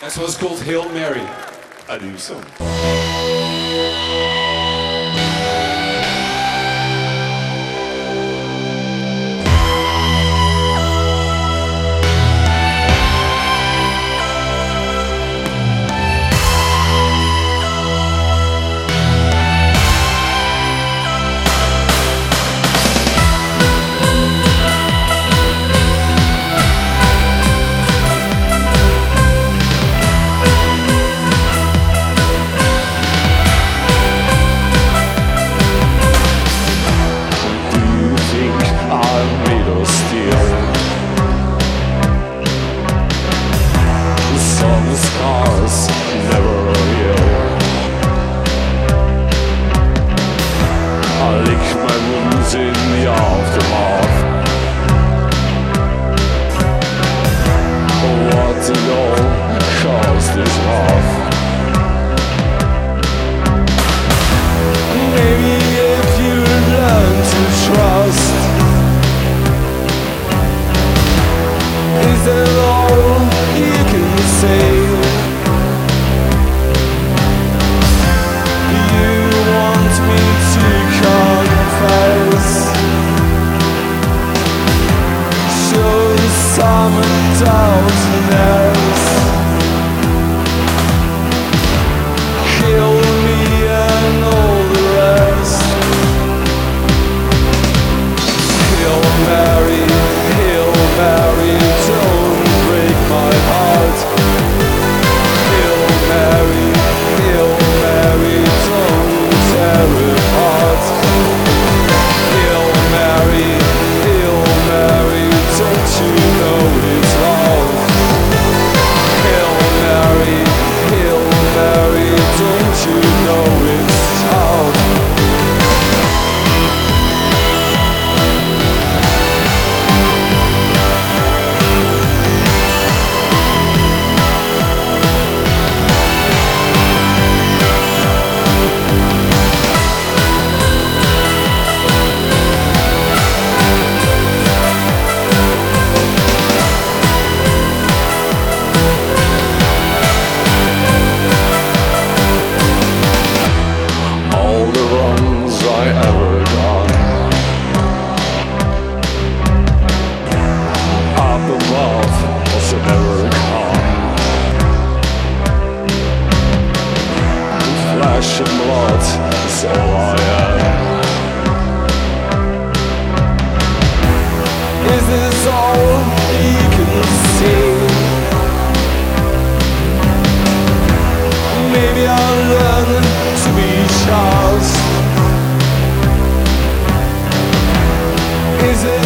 That's what's called Hail Mary. Adieu. alone because this love summer don't know. Is this all can see? Maybe I'll to be Charles. Is it?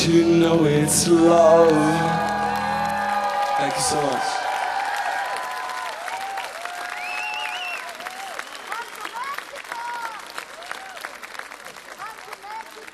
to know it's love. Thank you so much.